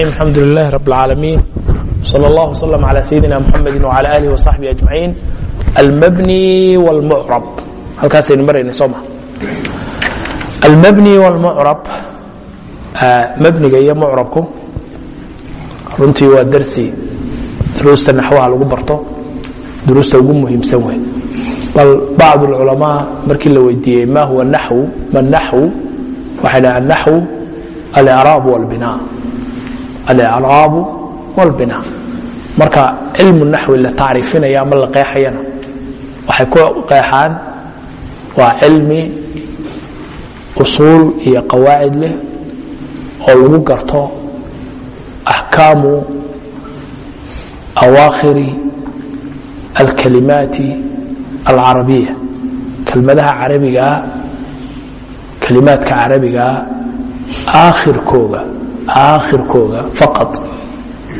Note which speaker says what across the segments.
Speaker 1: الحمد لله رب العالمين صلى الله وسلم على سيدنا محمد وعلى آله وصحبه أجمعين المبني والمعرب halkaasaynu marayna soo ma almabni wاlmucrab mabniga iyo mucrabku runtii waa darsi duruusta naxwaha lagu barto duruusta ugu muhiimsan wey bal bacd اlculamaa markii la weydiiyey ma huwa naxw ma naxw waxay dhaha naxw alcraab wاlbina alcraabu wاlbina marka cilmu naxwi la tacriifinaya ama la qeexayana. Waxay ku qeexaan waa cilmi usuul iyo qawaacid leh oo lagu garto axkaamu awaakhiri alkalimaati alcarabiya. Kelmadaha carabigaa kalimaadka carabigaa aakhirkooga aakhirkooga faqad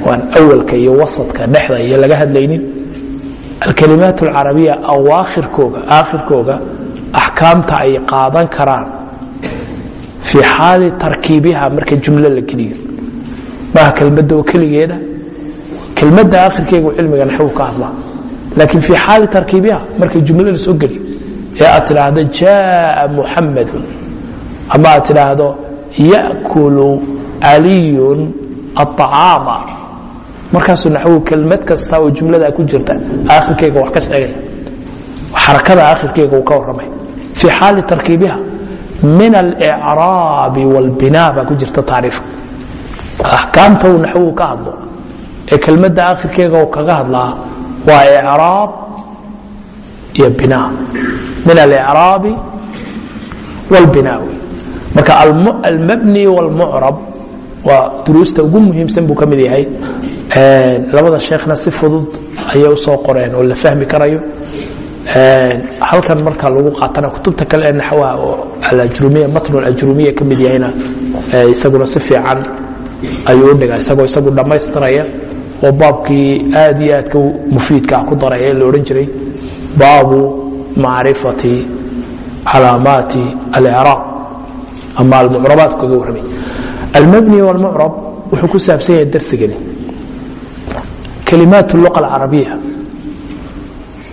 Speaker 1: waan awalka iyo wasadka dhexda iyo laga hadlaynin. Alkalimaat alcarabiya awaakhirkooga aakhirkooga axkaamta ay qaadan karaan fii xaali tarkiibiha marka jumlo la geliyo maaha kelmadda oo keligeeda? Kelmadda aakhirkeegu cilmiga naxwu ka hadlaa laakiin fii xaali tarkiibiha marka jumlo la soo geliyo ee aad tidhaahdo jaaa muxamadun ama aad tidhaahdo yakulu caliyun aطacaama markaasuu naxwu kelmad kasta oo jumlada ku jirta aakhirkeyga wax ka sheegaya xarakada aakhirkeyga uu ka warramay fii xaali tarkiibiha min alicraabi wاlbina baa ku jirta tacriifka axkaamta uu naxwuu ka hadlo ee kelmadda aakhirkeega uu kaga hadlaa waa icraab iyo bina min alicraabi wاlbina wey marka almabni wاlmucrab waa duruusta ugu muhiimsan buu ka mid yahay. Labada sheekhna si fudud ayay u soo qoreen oo la fahmi karayo. Halkan marka lagu qaatana kutubta kale ee naxwaha oo alajrumiya matnu alajrumiya ka mid yahayna isaguna si fiican ayuu u dhigaa isagoo isagu dhammaystiraya oo baabkii aad iyo aadka mufiidka ah ku daray ee la odhan jiray baabu macrifati calaamaati alicraab ama almucrabaat warramay almabni wاlmucrab wuxuu ku saabsan yahay darsigani kalimaat luqa alcarabiya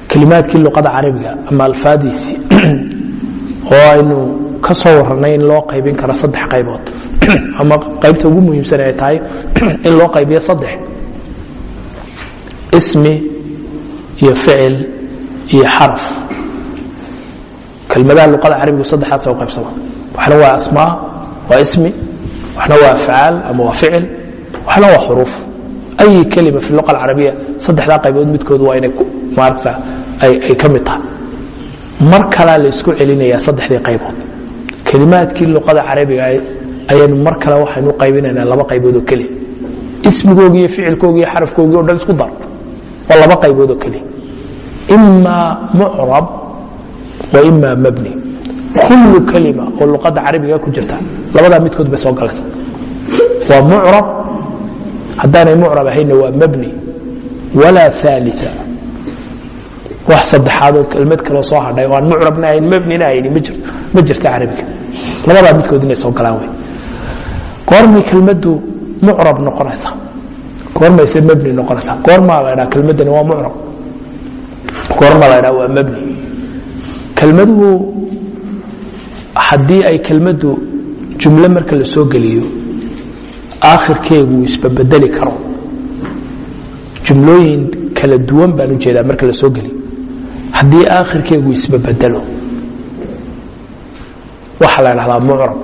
Speaker 1: kalimaadkii luqada carabiga ama alfaadiisii oo aynu ka soo warranay in loo qaybin karo saddex qaybood ama qaybta ugu muhiimsan ay tahay in loo qaybiyo saddex ismi iyo ficil iyo xaraf kelmadaha luqada carabigu saddexdaasa u qaybsama waxna waa asmaa waa ismi waxna waa afcaal ama waa ficil waxna waa xuruuf. Ay kelima fi luqa alcarabiya saddexdaa qaybood midkood waa inay maaragta ay ka mid tahay. Mar kalaa la isku celinayaa saddexdii qaybood. Kelimaadkii luqada carabiga ayaynu mar kale waxaynu qaybinaynaa laba qaybood oo keliya ismigoogi iyo ficilkoogi iyo xarafkoogi o dhan isku dar waa laba qaybood oo keliya imaa mucrab wa imaa mabni kullu kelima oo luqadda carabiga ku jirta labadaa midkood bay soo galaysa waa mucrab haddaanay mucrab ahaynna waa mabni walaa aalia wax saddexaadoo kelmad kaloo soo hadhay oo aan mucrabna ahayn mabnina ahayni ma jirta carabiga labadaa midkood inay soo galaan wey goormay kelmaddu mucrab noqonaysa goormayse mabni noqonaysa goormaa la dhaa kelmaddani waa mucrab goormaa la dhaa waa mabni kelmaduhu haddii ay kelmaddu jumlo marka la soo geliyo aakhirkeegu isbabedeli karo. Jumlooyin kala duwan baan u jeedaa marka la soo geliyo. Haddii aakhirkeegu isbabedelo waxaa la dhahdaa mucrab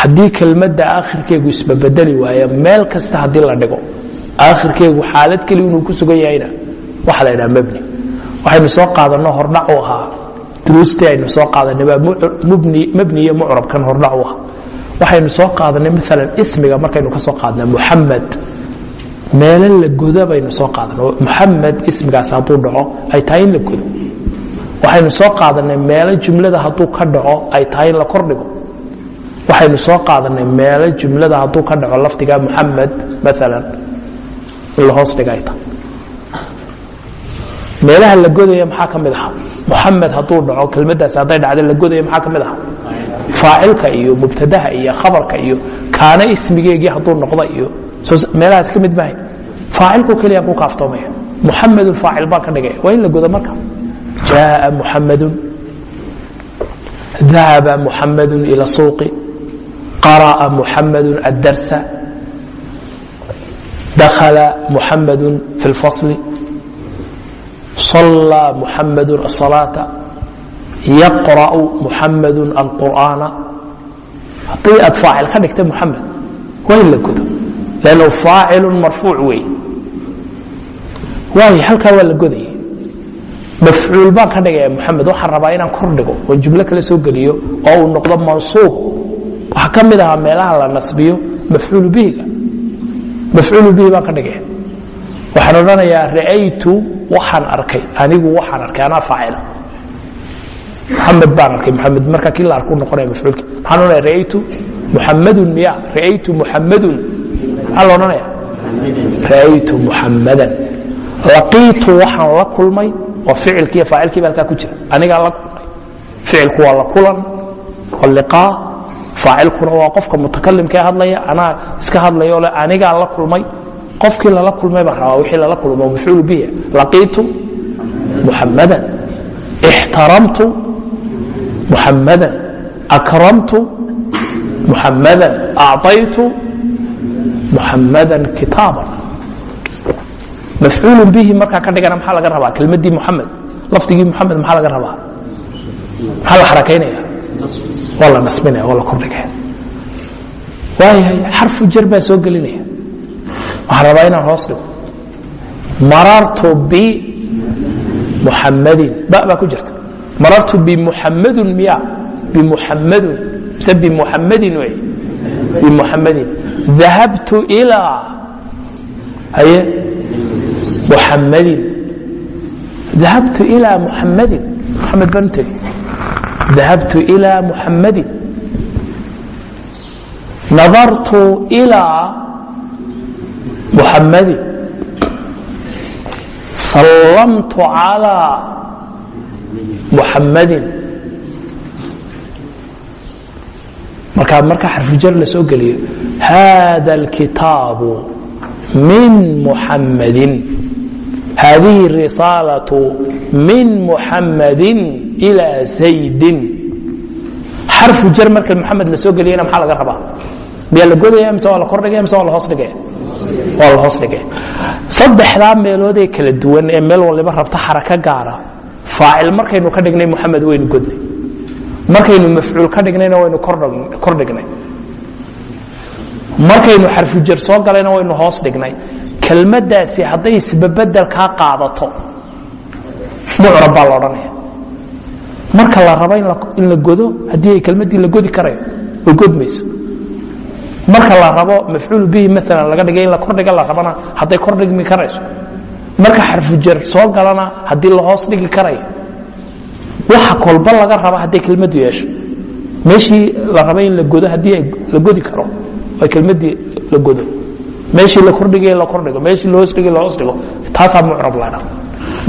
Speaker 1: haddii kelmadda aakhirkeegu isbabedeli waayo meel kasta haddii la dhigo aakhirkeegu xaalad keli inuu ku sugan yahayna waxaa la ydhaha mabni. Waxaynu soo qaadanno hordhac u ahaa duruustii aynu soo qaadanay baa mabni iyo mucrabkan hordhac u ahaa waxaynu soo qaadanay maalan ismiga markaynu ka soo qaadna muxamed meelo la goda baynu soo qaadanay. Muxamed ismigaas hadduu dhaco ay tahay in la godo. Waxaynu soo qaadanay meelo jumlada hadduu ka dhaco ay tahay in la kordhigo waxaynu soo qaadanay meelo jumlada hadduu ka dhaco lafdiga muxamed maalan in la hoos dhiga ay tahay meelaha la godaya maxaa ka mid aha muxamed hadduu dhaco kelmadaas hadday dhacda la godaya maxaa ka mid aha faacilka iyo mubtadaha iyo khabarka iyo kaana ismigeegii hadduu noqdo iyo meelahaas ka mid mahay faacilku keliya ku kaaftoomaya. Muxamedun faacil baan ka dhigaya waa in la godo marka. Jaaa muxamedun dahaba muxamedun ila suuqi. Qara'a muxamedun addarsa. Dakhala muxamedun fi lfasli صلى محمد الصلاة يقرأ محمد القرآن hadii aad faacil ka dhigta muxamed waa in la godo lannu faacilu marfuuc wey waay halkaa waa la godaya mafcuul baan ka dhigaya muxamed waxaan rabaa inaan kor dhigo oo jumlo kale soo geliyo oo uu noqdo mansuub waxaa ka mid ahaa meelaha la nasbiyo mafcuul bihiga mafcuul bihi baan ka dhigaya waxaan odhanayaa ra'aytu waxaan arkay anigu waxaan arkay anaa faacila. Muxamed baan arkay muxamed marka kii la arku noqonaya mafcuulki maxaan odhanaya ra'aytu muxamadun miya ra'aytu muxamadun maxaa la odhanaya ra'aytu muxamadan laqiitu waxaan la kulmay oo ficilki iyo faacilkiiba halkaa ku jira anigaa la kulmay. Ficilku waa la kulan waa liqaa. Faacilkuna waa qofka mutakalimka ee hadlaya anaa iska hadlaya oo le anigaa la kulmay qofkii lala kulmay baan rabaa wixii lala kulmo mafcuul bihi laqiitu muxamadan ixtaramtu muxamadan akramtu muxamadan acطaytu muxamadan kitaaban mafcuul bihi markaa ka dhigana maxaa laga rabaa? Kelmadii muxamed lafdigii muxamed maxaa laga rabaa? Maxaa la xarakaynaya? Waa la nasbinaya waa la kordhigaya. Waayahay xarfu jar baa soo gelinaya waxaan rabaa inaan hoos dhigo. Marartu bimuxamadin ba ku jirta. Marartu bimuxamadun miya. Bimuxamadun mise bimuxamadin wey? Bimuxamadin dahabtu ilaa haye muxamadin dahabtu ilaa muxamadin muxamed baan u tegey dahabtu ilaa muxamadin nadartu ilaa muxamadin sallamtu calىa muxamadin markaa marka xarfujar la soo geliyo hada اlkitaabu min muxamadin hadihi الrisaalatu min muxamadin ilىa zaydin xarfu jar marka muxamed la soo geliyana maxaa laga rabaa Miyaa la godaya mise waa la kordhigaya mise waa la hoos dhigaya waa la hoos dhigaya saddexdaa meeloodee kala duwan ee meel waliba rabta xarako gaara faacil markaynu ka dhignay muxamed waynu godnay. Markaynu mafcuul ka dhignayna waynu kor dhignay. Markaynu xarfujar soo galayna waynu hoos dhignay. Kelmaddaasi hadday isbabedel kaa qaadato mucrab baa la odhanaya. Marka la rabo in la godo haddii ay kelmaddii la godi karayo way godmayso marka la rabo mafcuul bihi maalan laga dhigay in la kordhiga la rabana hadday kordhigmi karayso. Marka xarfujar soo galana haddii la hoos dhigi karayo waxa kolba laga raba hadday kelmaddu yeesho. Meeshii la rabay in la godo haddii la godi karo ay kelmaddii la godo. Meeshii la kordhigay la kordhigo. Meeshii la hoos dhigay la hoos dhigo. Taasaa mucrab la dhahda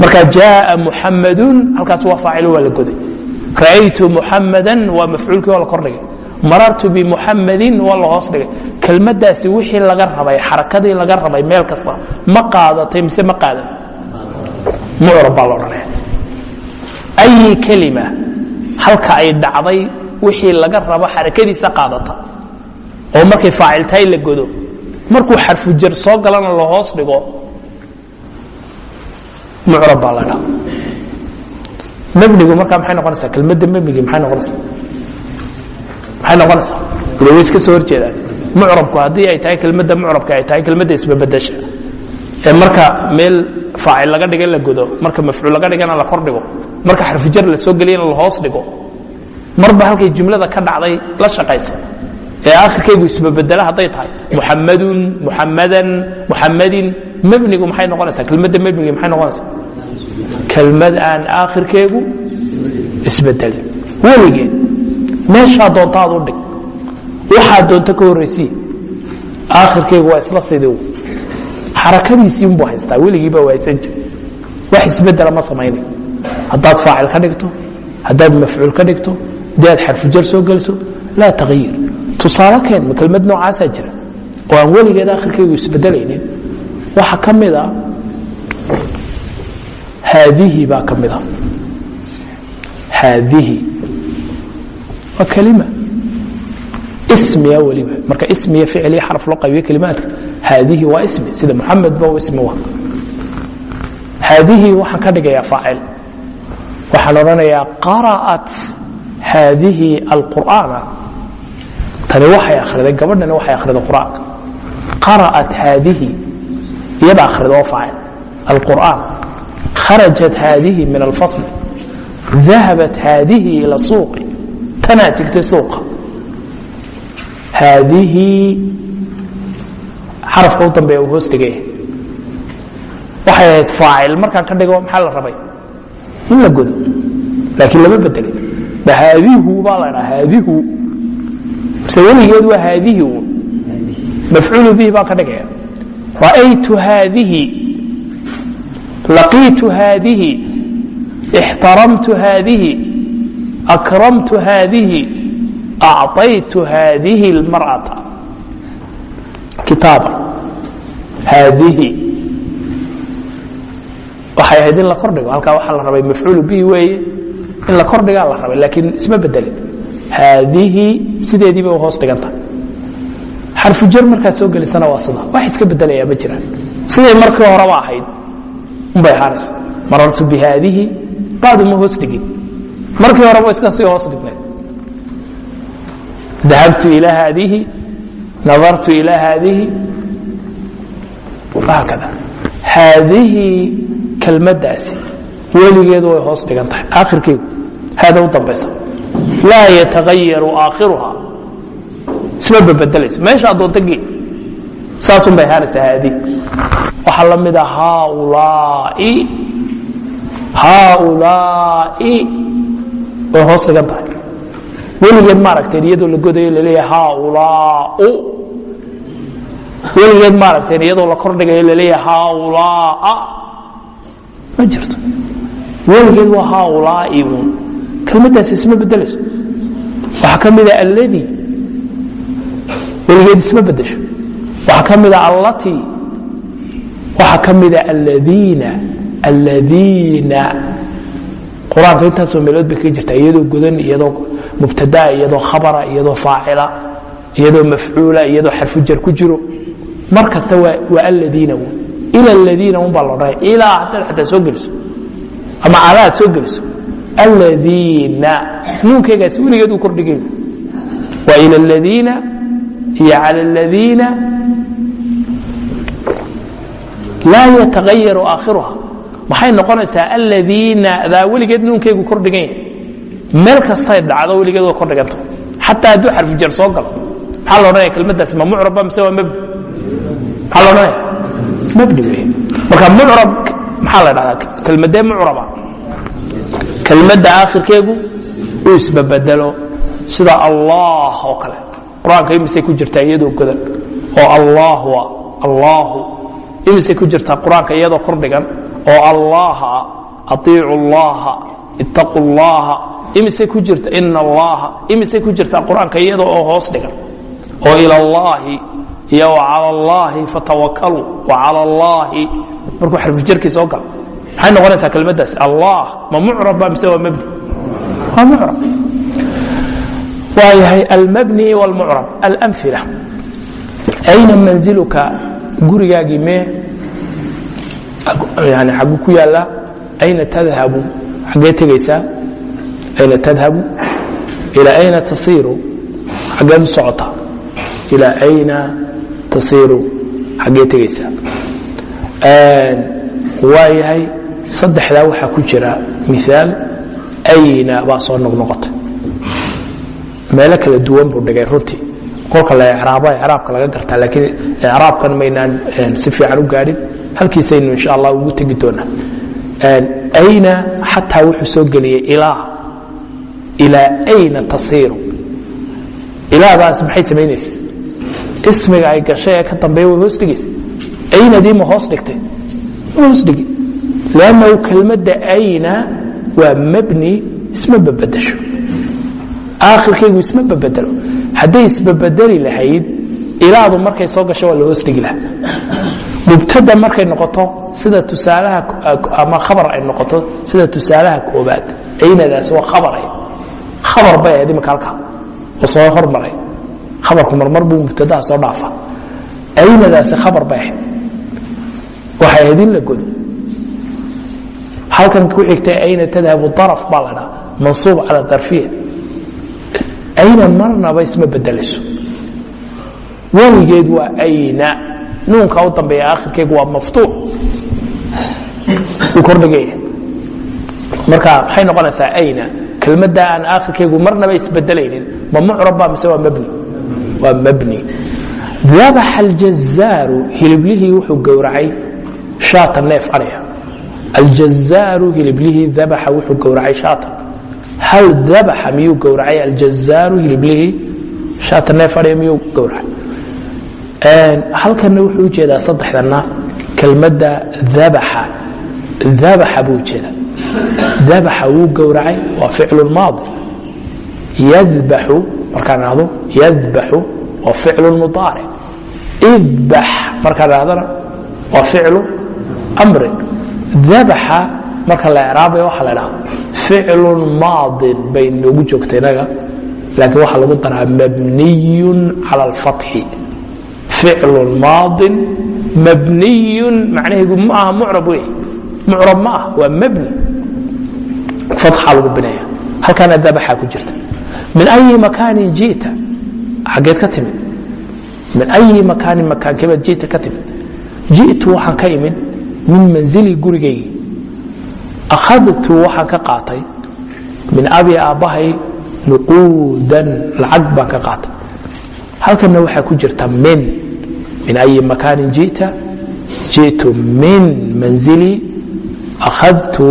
Speaker 1: marka jaaa muxamadun halkaas waa faacilo waa la goday. Ra'aytu muxamadan waa mafcuulkii waa la kordhigay marartu bimuxamadin waa la hoos dhigay. Kelmaddaasi wixii laga rabay xarakadii laga rabay meel kasta ma qaadatay mise ma qaadan? Mucrab baa la odhanaya. Ayi kelima halka ay dhacday wixii laga rabo xarakadiisa qaadata. Oo markay faaciltahay la godo markuu xarfujar soo galana la hoos dhigo mucrab baa la dhaha mebnigu markaa maxay noqonaysaa? Kelmadda mebnigi maxay noqonaysaa maxay noqonaysaa? Ila way iska soo horjeedaan. Mucrabku haddii ay tahay kelmadda mucrabka ay tahay kelmadda isbabedesha ee marka meel faacil laga dhiga la godo marka mafcuul laga dhigana la kor dhigo marka xarfujar la soo geliyana la hoos dhigo marba halkay jumlada ka dhacday la shaqaysa. Ee akhirkaygu isbabedela hadday tahay muxamadun muxamadan muxamadin mebnigu maxay noqonaysaa? Kelmadda mebnigi maxay noqonaysaa? Kelmad aan aakhirkeegu isbedelin weligeed meeshaa doonta aad u dhig. Waxaa doonta ka horraysii aakhirkeegu waa isla sidii xarakadiisii haystaa weligiiba waa haysan jir. Wax isbedela ma samaynayo haddaad faacil ka dhigto haddaad mafcuul ka dhigto dii aad xarfujar soo geliso laa takhyiir tusaale keen ma kelmad noocaasaa jira. Oo aan weligeed akhirkaygu isbedelaynin. Waxa ka mid a haadihi baa ka mid a. Haadihi waa kelima. Ismiya weliba marka ismiya ficil iyo xaraf loo qaybiyo kelimaadka haadihi waa ismi. Sida muxamed ba ismi wa haadihi waxaan ka dhigayaa faacil. Waxaan odhanayaa qara'at haadihi alqur'aana. Tani waxay akhriday gabadhani waxay akhriday qur'aanka. Qara'at haadihi. Iyada akhriday oo faacil. Alqur'aan kharajat haadihi min alfasl dahabat haadihi ila suuqi tanaa tigtay suuqa haadihi xarafka u dambeeya uu hoos dhigaya waxay ahayd faacil markaan ka dhigo maxaa la rabay in la godo laakiin lama bedelin haadihu baa la dhaa haadihu mise weligeed waa haadihi uun mafcuulu bihi baan ka dhigaya ra'aytu haadihi laqiitu haadihi ixtaramtu haadihi akramtu haadihi acطaytu haadihi اlmarأata kitaaba haadihi waxay ahayd in la kordhigo halkaa waxaa la rabay mafcuulu bihi weeye in la kordhigaa la rabay laakiin isma bedelin haadihi sideedii bay hoos dhiganta xarfu jar markaad soo gelisana waa sida wax iska bedelayaa ma jiraan siday markii horeba ahayd unbay ahaanaysa marartu bi haadihi bacdu ma hoos dhigin markii horeba iska sii hoos dhignayd dahabtu ilaa haadihi nadartu ilaa haadihi. Haakada haadihi kelmaddaasi weligeedu way hoos dhigan tahay. Aakhirkeedu haada u dambaysa. Laa yatagayaru aakhiruha. Isma babedelaysa meeshaa doonta gee saasun bay ahaanaysaa haadihi waxaa la mid a haaulaai haaulaai way hoos dhigan tahay weligeed maaragteen iyadoo la godayo la leeyahay haaulaau. Weligeed maaragteen iyadoo la kordhigayo la leeyahay haaulaa ma jirto. Weligeed waa haaulaai uun kelmaddaasi isma bedelayso waxaa ka mida alladii weligeed isma bedesho waxaa ka mida allatii waxaa ka mida alladiina. Alladiina qur'aanka intaasoo meelood bay ka jirtaa iyadoo godan iyadoo mubtadaa iyadoo khabara iyadoo faacila iyadoo mafcuula iyadoo xarfu jar ku jiro. Mar kasta waa aladiina ila aladiina un baa loodhanaya ilaa haddaad xataa soo geliso ama cala aad soo geliso aladiina nuunkeygaasi weligeed uu kordhigay. Waa ila aladiina iyo cala aladiina laa yatagayaru aakhiruha maxay noqonaysaa aladiina daa weligeed nuunkeygu kordhigan yahay meel kastay dhacdo weligeed waa kordhiganta xataa hadduu xarfu jar soo galo. Maxaa la odhanaya kelmaddaasi? Ma mucraba mise waa mabni maxaa la odhanaya mabni wey marka mucrab maxaa la dhahdaa kelmadee mucraba. Kelmadda aakhirkeegu uu isbabedelo sida allah oo kale. Qur'aanka imisay ku jirtaa iyadoo godan. Oo allahu ah allahu imisay ku jirtaa qur'aanka iyadoo kordhigan oo allaha aiicu allaha ittaqu llaha imisay ku jirta ina allaha imisay ku jirtaa qur'aanka iyadoo oo hoos dhigan. Oo ila allahi iyo wacala allahi fatawakkaluu wacala allahi markuu xarfujarkii soo galo maxay noqonaysaa kelmaddaas allah ma mucrabba mise waa mabni? Waa mucrab. Waayahay almabni wاlmucrab alamila ayna manziluka gurigaagii mee xagu ku yaalla ayna tadhabu xaggee tegaysaa? Ayna tadhabu? Ilaa ayna tasiiru? Xaggeed u socota? Ilaa ayna tasiiru? Xaggee tegaysaa? Waayahay saddexdaa waxaa ku jira miaal ayna baa soo noqnoqotay. Meelo kala duwan buu dhigay runtii kolka la icraabo icraabka laga gartaa laakiin icraabkan maynaan si fiican u gaadhin. Halkiisaynu insha allah ugu tegi doonaa. Ayna xataa wuxuu soo geliyey ilaa ilaa ayna tasiiru? Ilaadaas maxay samaynaysa? Ismiga ay gashay ee ka dambeeya way hoos dhigaysa. Aynadii ma hoos dhigtay? Ma hoos dhigi. Lannahu kelmadda ayna waa mabni isma babadasho aakhirkaygu isma babedelo hadday isbabedeli lahayd ilaadu markay soo gasho waa la hoos dhigi lahaa. Mubtada markay noqoto sida tusaalaha ama khabar ay noqoto sida tusaalaha koobaad aynadaas waa khabaray khabar bay ahayd imika halkaa oo soo hormaray. Khabarku marmar buu mubtadaha soo dhaafa aynadaasi khabar bay ahayd. Waxay ahayd in la godo. Halkan ku xigtay ayna tadhabu daraf baa la dhaha mansuub cala darfiya ayna marnaba isma bedelayso. Weligeed waa ayna. Nuunka u dambeeya akhirkeegu waa maftuux wuu kordhigaya marka maxay noqonaysaa ayna. Kelmadda aan aakhirkeegu marnaba isbedelaynin ma mucrabba mise waa mabni? Waa mabni. Dabaxa aljazaaru hiliblihii wuxuu gowracay shaata neef adhaya aljazaaru hiliblihii dabaxa wuxuu gowracay shaatan hal dabaxa miyuu gowracay aljazaaru hiliblihii shaata neef adhaya miyuu gowracay halkana wuxuu u jeedaa saddexdana kelmadda dabaxa dabaxa buu u jeedaa dabaxa wuu gowracay waa ficlu maadi yadbaxu markaan dhahdo yadbaxu waa ficlu mudaaric idbax markaan dhahdana waa ficlu amrin dabaxa marka la icraabaya waxaa la dhaha ficlu maadin bay noogu joogta inaga. Laakiin waxaa lagu daraa mabniyun cala alfatxi. Ficlu maadin mabniyun macnaheedu ma aha mucrab wey. Mucrab ma ah waa mabni. Fatxa lagu binaya halkaana dabaxa ku jirta. Min ayi makaanin ji'ta xaggeed ka timid. Min ayi makaanin makaankebaad ji'ta ka timid. Ji'tu waxaan ka imid min manzili gurigaygii akhadtu waxaan ka qaatay min abi aabbahay nuquudan lacag baan ka qaatay halkanna waxaa ku jirta min min ayi makaanin ji'ta ji'tu min manzilii akhadtu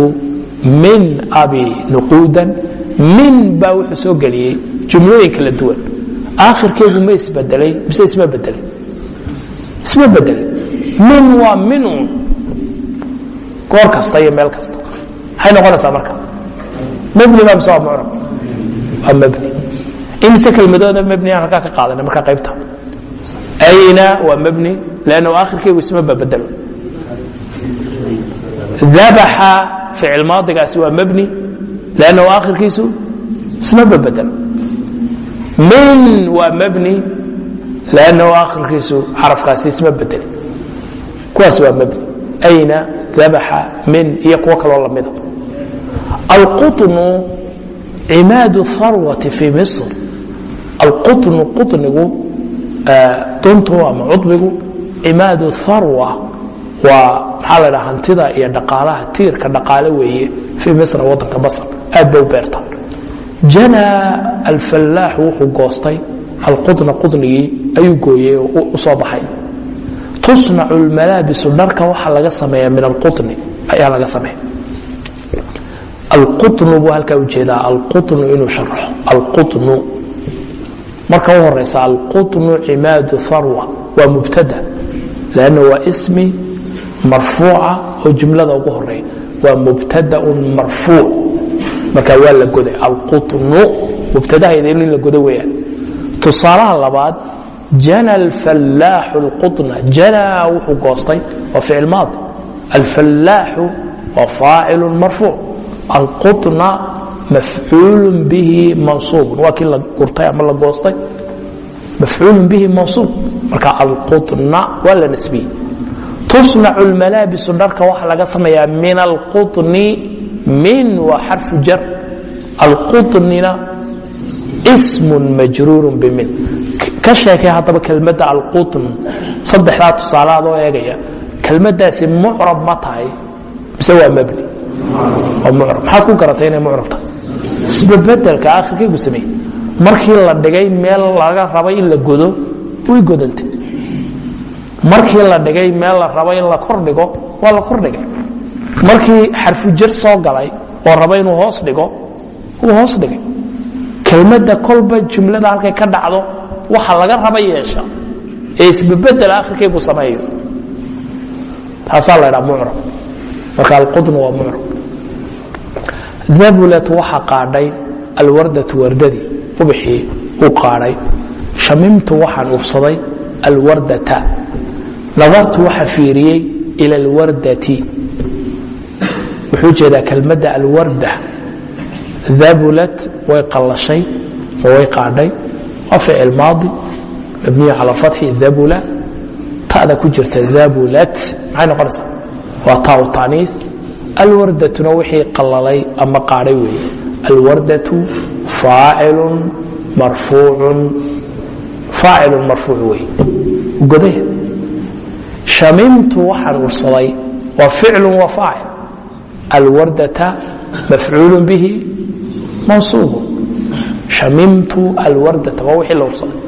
Speaker 1: min abi nuquudan min baa wuxuu soo geliyey jumlooyin kala duwan aakhirkeedu ma isbedelay mise isma bedelay isma bedelay min waa min un goor kasta iyo meel kasta maxay noqonaysaa marka. Mabni baa mise waa mucrab waa mabni. Imise kelmadooda mabni aan halkaa ka qaadanay markaa qaybta. Ayna waa mabni lannahu aakhirkeegu isma babedelo dabaxa ficil maadigaasi waa mabni lannahu aakhirkiisu isma babedelo min waa mabni lannahu aakhirkiisu xarafkaasi isma bedeli kuwaas waa mabni. Ayna dabaxa min iyo kuwo kaloo lamida alquطnu cimaadu harwati fii misr alquطnu quطnigu duntu ama cudbigu cimaadu harwa waa maxaa la dhaha hantida iyo dhaqaalaha tiirka dhaqaale weeye fii misra waddanka masr aad bay u beertaan janaa alfallaaxu wuxuu goostay alqudna qudnigii ayuu gooyey oo u soo baxay tusnacu lmalaabisu dharka waxaa laga sameeya min alquni ayaa laga sameeya alqunu buu halkaa u jeedaa alqunu inuu sharaxo. Alqunu marka u horeysa alqunu cimaadu harwa waa mubtada. Lanna waa ismi marfuuca oo jumlada ugu horreeya waa mubtadaun marfuuc. Marka waa la goday. Alqunu mubtadahayda in la godo weeyaan. Tusaalaha labaad jana alfallaaxu alquna janaa wuxuu goostay waa ficil alfallaaxu waa faacilu marfuuc alquna mafcuulu bihi mansuubun waa kii la gurtay ama la goostay. Mafcuulu bihi mansuub marka alquna waa la nasbiyey tusnacu lmalaabisu dharka waxaa laga sameeyaa min alquni min waa xarfu jar. Alqunina smun majruuru bimin ka sheekay haddaba kelmadda alqutn. Saddexdaa tusaalaadoo eegaya. Kelmaddaasi mucrab ma tahay mise waa mabni maxaad ku garatay inay mucrab tahay isbabedelka aakhirkaygu sameeyey. Markii la dhigay meel laga rabay in la godo way godantay. Markii la dhigay meel la rabo in la kordhigo waa la kordhigay markii xarfujar soo galay oo raba inuu hoos dhigo wuu hoos dhigay. Kelmadda kolba jumlada halkay ka dhacdo waxa laga raba yeesha ee isbabedela akhirkaygu sameeyo taasaa la ydhaha mucrab. Marka alqudnu waa mucrab dabulat waxa qaadhay alwardatu wardadii ubixii uu qaadhay shamimtu waxaan ursaday alwardata. Nadartu waxaa fiiriyey ila alwardati. Wuxuu jeedaa kelmadda alwarda. Dabulat way qallashay oo way qaadhay waa ficil maadi. Mabniyu cala fatxi dabula ta'da ku jirta dabulat maxay noqonaysaa? Waa taau taaniif alwardatuna wixii qallalay ama qaadhay weeye alwardatu faacilun marfuucun faacilun marfuuc weeye godaya shamimtu waxaan ursaday waa ficlun wa faacil alwardata mafcuulu bihi mansuubu shamimtu alwardata waa wixii la ursaday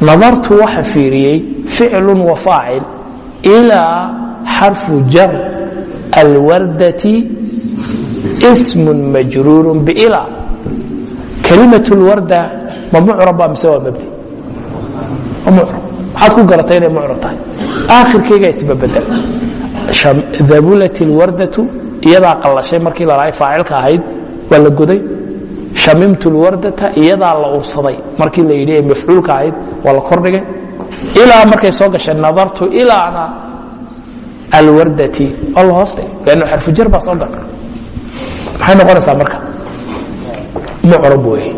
Speaker 1: nadartu waxa fiiriyey ficlu wa faacil ilaa xarfu jar alwardati smu majruuru bila kalimat lwarda ma mucraba mise waa mabni maxaad ku garatay inay mucrab tahay aakhirkayga isbabedel dabulat lwardatu iyadaa qallashay markii lalahay faacilka ahayd waa la goday shamimtu lwardata iyadaa la ursaday markii la yidhi ee mafcuulka ahayd waa la kordhigay ilaa markay soo gashay nadartu ilaana alwardati waa la hoos lannu xarfujar baa soo gala maxay noqonaysaa marka? Mucrab weeye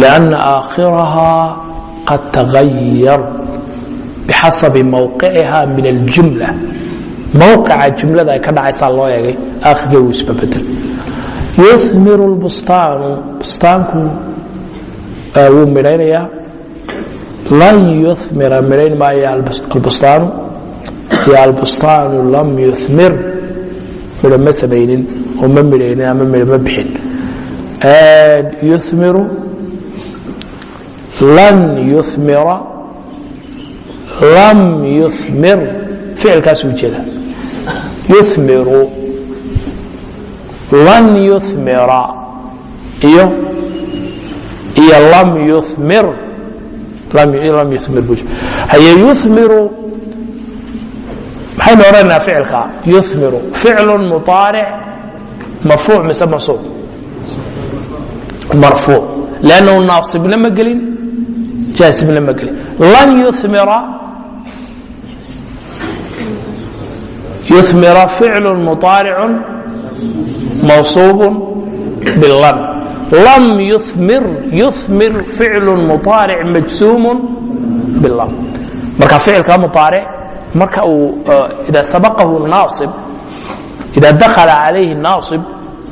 Speaker 1: lianna aakhirahaa qad tagayar bixasabi mawqiciha min aljumla. Mawqica jumlada ay ka dhacaysaa loo eegay aakhirkee wuu isbabedel yumiru lbustaanu bustaanku wuu midhaynayaa lan yumira midhayn maayo albustaanu iyo albustaanu lam yumir midho ma samaynin oo ma midhaynin ama midho ma bixin. Yumiru lan yumira lam yumir ficilkaasuu jeeda yumiru lan yumira iyo iyo lam yumir lam yumir haye yumiru maxay odhanaynaa ficilka. Yumiru ficlu muaaric marfuuc mise mansuub? Marfuuc. Lannahu naasibna ma gelin jaasibna ma gelin. Lan yumira yumira ficlu muaaricu mansuub bilan lam yumir yumir ficlu muaaric majsuum bilan marka ficilka muaaric marka uu ida sabaqahu naasib ida dakhala calayhi naasib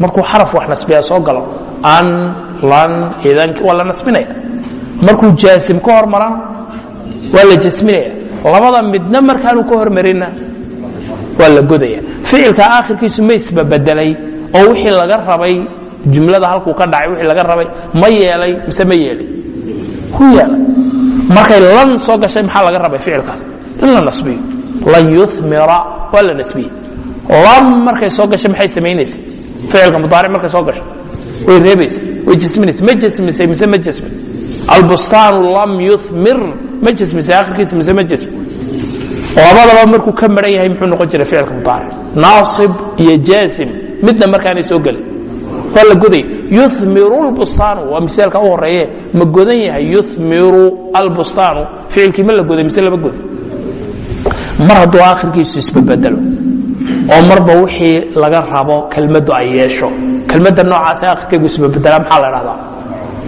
Speaker 1: markuu xaraf wax nasbiya soo galo an lan idan waa la nasbinaya. Markuu jaasim ka hormarana waa la jasminaya. Labada midna markaanu ka hormarinna waa la godaya. Ficilka aakhirkiisu ma isbabedelay oo wixii laga rabay jumlada halkuu ka dhacay wixii laga rabay ma yeelay mise ma yeelay ku yeelay? Markay lan soo gashay maxaa laga rabay ficilkaas in la nasbiyo. Lan yumira waa la nasbiye. Lam markay soo gashay maxay samaynaysa? Ficilka mudaaric markay soo gasho way reebaysa way jasminaysa ma jasmisay mise ma jasmin albustaanu lam yumir ma jasmisay akhirkiisa mise ma jasmin labadaba markuu ka maran yahay muxuu noqon jiray ficilka mudaaric naasib iyo jaasim midna markaanay soo gelin. Waa la goday. Yumiru lbustaanu waa misaalka u horeeye ma godan yahay yumiru albustaanu ficilkii ma la goday mise lama goday mar hadduu aakhirkiisu isbabedelo oo marba wixii laga rabo kelmaddu ay yeesho kelmadda noocaas akhirkaygu isbabedelaa maxaa la dhahdaa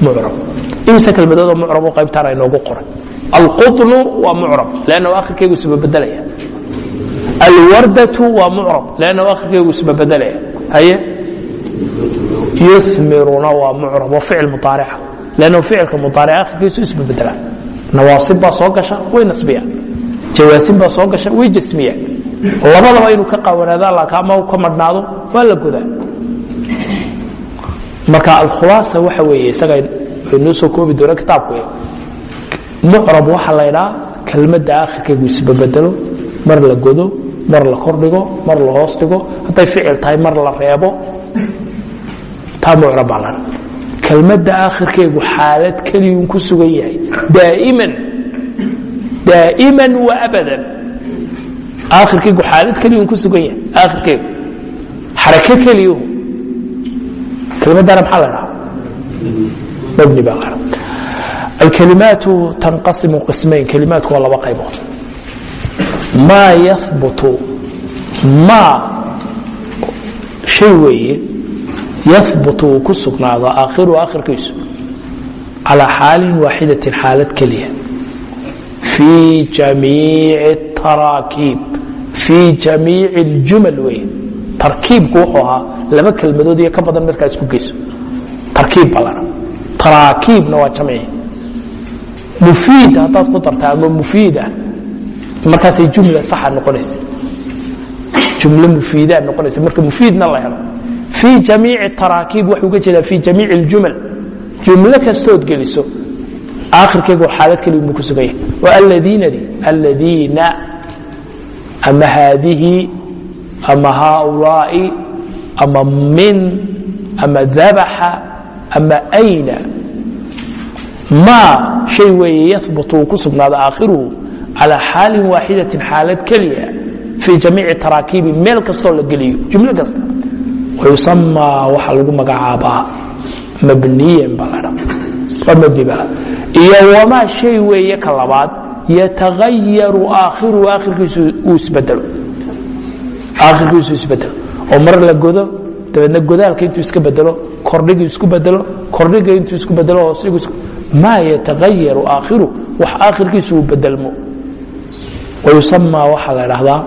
Speaker 1: mucrab. Imise kelmadoodoo mucrab oo qaybtaan ay noogu qoray. Alqutnu waa mucrab lannahu akhirkaygu isbabedelaya alwardatu waa mucrab lannahu akhirkaygu isbabedelaya haye? Yumiruna waa mucrab oo ficil muaarica lannahu ficilka muaaric akhirkiisu isbabedela nawaasib baa soo gasha way nasbiyaan jawaasin baa soo gasha way jasmiyaan labadaba inuu ka qawanaado lakaama ka madhnaado waa la godaa marka alkhulaasa waxa weeye isaga inoo soo koobi doona kitaabku mucrab waxaa la ydhaa kelmadda akhirkaygu isbabedelo mar la godo mar la kordhigo mar la hoos dhigo hadday ficil tahay mar la reebo. Taa mucrab baa la kelmadda akhirkaygu xaalad keliyun ku sugan yahay daa'iman daa'iman wa abadan aakhirkaygu xaalad keliyun ku sugan yahay aakhirkaygu xarake keliyuhu kelmaddana maxaa la dhahaa mabni baa la alkalimaatu tanqasimu qismayn kalimaatku waa laba qaybood maa yahbutu maa shay weeye yahbutu uu ku sugnaado aakhiru aakhirkiisu calaa xaalin waaxidatin xaalad keliya fii jamiici taraakiib fii jamiici اljumal wey tarkiibku wuxuu ahaa laba kelmadood iyo ka badan markaa isku geyso tarkiib baa ladha taraakiibna waa jamci mufiid haddaad ku darta ama mufiid ah markaasay jumla saxa noqonaysa jumlo mufiidaa noqonaysa marka mufiidna la helo fii jamiici taraakiib waxuu ga jeedaa fii jamiici اljumal jumlo kastood geliso aakhirkeegu xaalad keligu buu ku sugan yahay. Wa aladiinadi aladiina ama haadihi ama haaulaa'i ama min ama dabaxa ama ayna. Maa shay weeye yahbutu uu ku sugnaado aakhiruhu calaa xaalin waaxidatin xaalad keliya fii jamiici taraakiibi meel kastoo la geliyo. Jumlo kasta. Wayusamaa waxaa lagu magacaabaa mabniyan baa ladha waa mabni baa iyo wamaa shay weeye ka labaad yatagayaru aakhiruhu aakhirkiisu uu isbedelo oo mar la godo dabeedna godaalka intuu iska bedelo kordhigii isku bedelo kordhiga intuu isku bedelo hoosigu maa yatagayaru aakhiru wax aakhirkiisu uu bedelmo. Wayusamaa waxaa la dhahdaa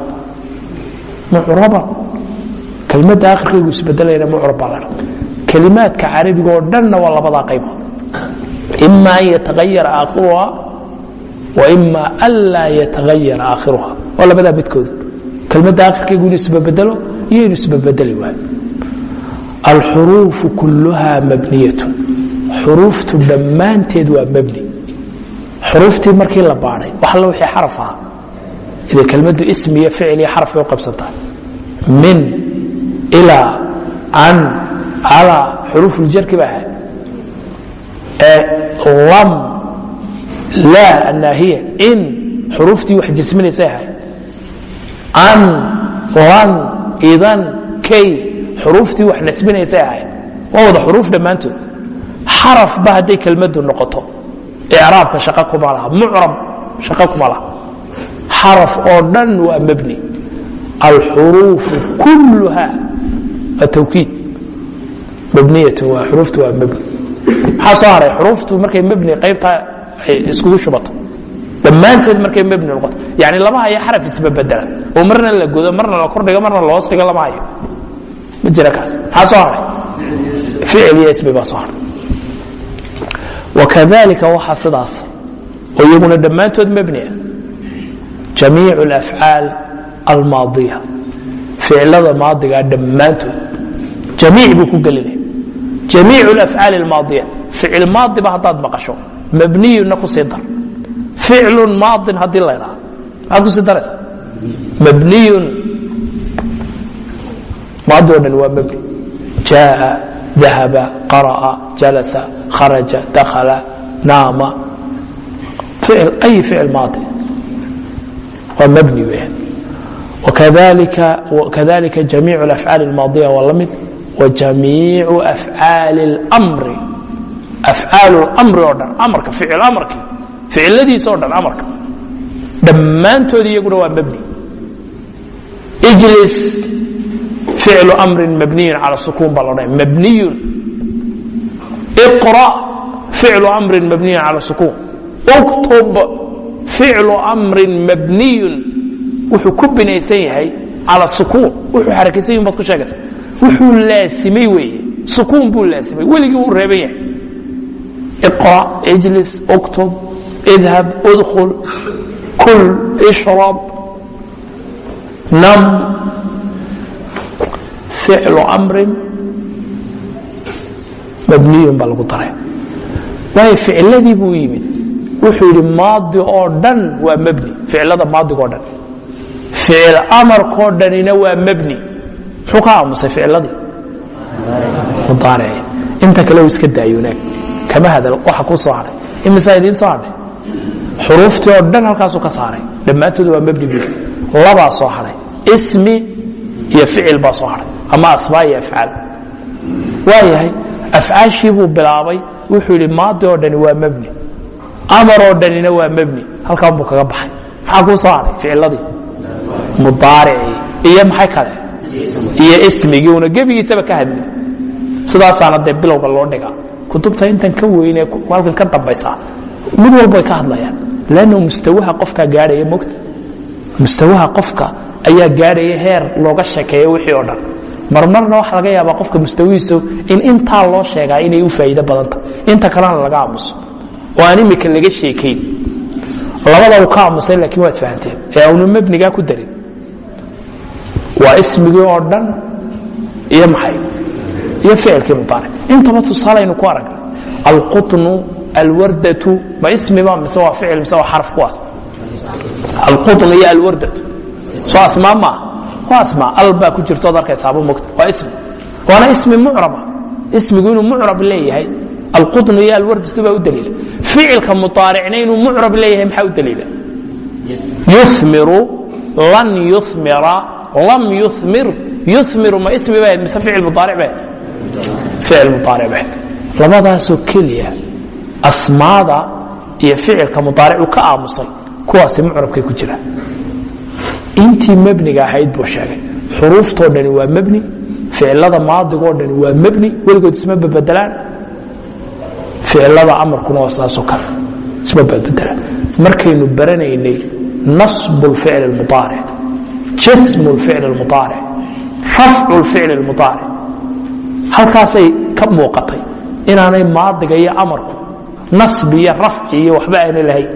Speaker 1: mucraba. Kelmadda aakhirkaygu isbedelayna mucrab baa la dhahda kelimaadka carabiga oo dhanna waa labadaa qaybood ima an yatagayara aakhiruha ima an laa yatagayara aakhiruha waa labadaa midkooda kelmadda aakhirkaygu inuu isbabedelo iyo inuu isbabedeli waayo alxuruufu kulluhaa mabniyatun xuruuftu dhammaanteed waa mabni xuruuftii markii la baadhay wax alla wixii xaraf ahaa ida kelmaddu ismi iyo ficil iyo xaraf bay u qaybsantahay min ilaa can calaa xuruufuljarki ba ahayd lam laa annaahiya in xuruuftii wax jisminaysay ahayd an lan idan kay xuruuftii wax nasbinaysay ahayd waa wada xuruuf dhammaantood. Xarafba hadday kelmaddu noqoto. Icraabka shaqo kuma laha mucrab shaqo kuma laha. Xaraf oo dhan waa mabni. Alxuruufu kulluha waa tawkiid. Mabniyatu waa xuruuftu waa mabni maxaa soo haray? Xuruuftu markay mabni qaybtaa ay iskugu shubato dhammaanteed markay mabni noqoto yani lama hayo xaraf isbabedela oo marna la godo marna la kordhigo marna la hoos dhigo lama hayo ma jira kaas. Maxaa soo haray? Ficil iyo ismi baa soo haray. Wakadalika waxaa sidaas. Iyaguna dhammaantood mabni ah. Jamiic almaadiya. Ficilada maadigaa dhammaantood. Jamiic buu ku gelinaya jamiic afcaali maadiya ficil maadiba haddaad maqasho mabniyuna ku sii dar ficlu maadin haddii la dhahdo maxaad ku sii daraysaa mabniyun maadi o dhan waa mabni jaaa dahaba qara'a jalasa kharaja dakhala naama ay ficil maadi waa mabni weeyaan wakadalika jamiic alafcaali almaadiya waa la mid wajamiicu afcaali mri afcaalu mri oo dhan amarka icilamarkii ficiladiisa o dhan amarka. Dhammaantood iyaguna waa mabni. Ijlis ficlu amrin mabniyun cala sukuun baa loodhanaya mabniyun. Iqra ficlu amrin mabniyun cala sukuun. Uktub ficlu amrin mabniyun. Wuxuu ku binaysan yahay cala sukuun. Wuxuu xarakaysan yahin baad ku sheegaysaa wuxuu laasimay weeye sukuun buu laasimay weligii wuu reeban yahay iqra ijlis uktub idhab udkhul kul ishrab nam ficlu amrin mabniyun baa lagu daray. Waayo ficiladii buu yimid. Wuxuu yidhi maadi oo dhan waa mabni. Ficilada maadiga o dhan. Ficil amarkoo dhanina waa mabni muxuu ka aamusay ficiladii mudaarici inta kale uu iska daayunaag kama hadal waxa kuu soo hadhay imisaa idiin soo hadhay xuruuftii oo dhan halkaasuu ka saaray. Dhammaantood waa mabni bu labaa soo hadhay ismi iyo ficil baa soo hadhay ama asmaa iyo afcaal. Waayahay afcaashii buu bilaabay. Wuxuu yidhi maadi oo dhani waa mebni amar oo dhanina waa mebni halkaan buu kaga baxay. Maxaa kuu soo haray? Ficiladii mudaaricii iyo maxay kale iyo ismigii una gebigiisaba ka hadlin sidaasaana dee bilowga loo dhigaa kutubta intan ka weyne halkan ka dambaysa mid walbay ka hadlayaan. Lanno mustawaha qofkaa gaadhaya mogta. Mustawaha qofka ayaa gaadhaya heer looga sheekeeyo wixii oo dhan. Marmarna waxa laga yaabaa qofka mustawihiisu in intaa loo sheegaa inay u faa'iido badanta. Inta kalena laga aamuso. Oo aan imika laga sheekayn labada uu ka aamusay laakiin waad fahanteen. Ee aunu mebnigaa ku darin waa ismigii oo dhan iyo maxay? Iyo ficilkii mudaaric intaba tusaalaynu ku aragna alqutnu alwardatu ma ismiba mise waa ficil mise waa xaraf kuwaas. Alqutn iyo alwardatu. Soo asmaa maaha waa asmaa al baa ku jirto od arkaysaaba mogta waa ismi. Waana ismi mucraba. Ismigu inuu mucrab leeyahay alqutn iyo alwardatu baa u daliila. Ficilka mudaaricna inuu mucrab leeyahay maxaa u daliila? Yumiru lan yumira lam yumir yumiru ma ismi ba mise ficil mudaaric ba ficil mudaaric ba labadaasoo keliya asmaada iyo ficilka mudaaric uu ka aamusay kuwaasi mucrabkay ku jiraan. Intii mebniga ahayd buu sheegay. Xuruuftoo dhani waa mebni ficilada maadigoo dhani waa mebni weligood isma babedelaan ficilada amarkuna waa sidaasoo kale isma babedelaan markaynu baranaynay nasbu lficl اlmudaaric jasm ficl muaaric rafcu ficl muaaric halkaasay ka muuqatay inaanay maadiga iyo amarku nasbi iyo rafci iyo waxba aanay lahayn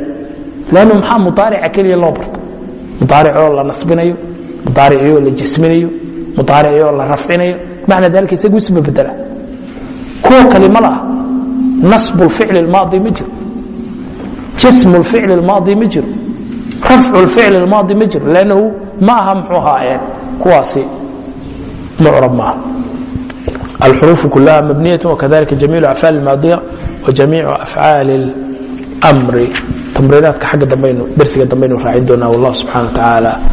Speaker 1: lannu maxaa muaarica keliya loo barta muaaricoo la nasbinayo muaaricoo la jasminayo muaaricoo la rafcinayo macna dalia isagu isma bedela kuwa kale ma laha nasbu ficl maadi ma jiro jasmu ficl maadi ma jiro rafcu ficl maadi ma jiro ma aha mxuu haayeen kuwaasi mucrab maaha. Alxuruufu kulaha mabniyat wakadalika jamiicu afcaal maadiya wajamiicu afcaali اlmri tamriinaadka xagga dambaynu darsiga dambaynu raacin doonaa wallah subxana wa tacaala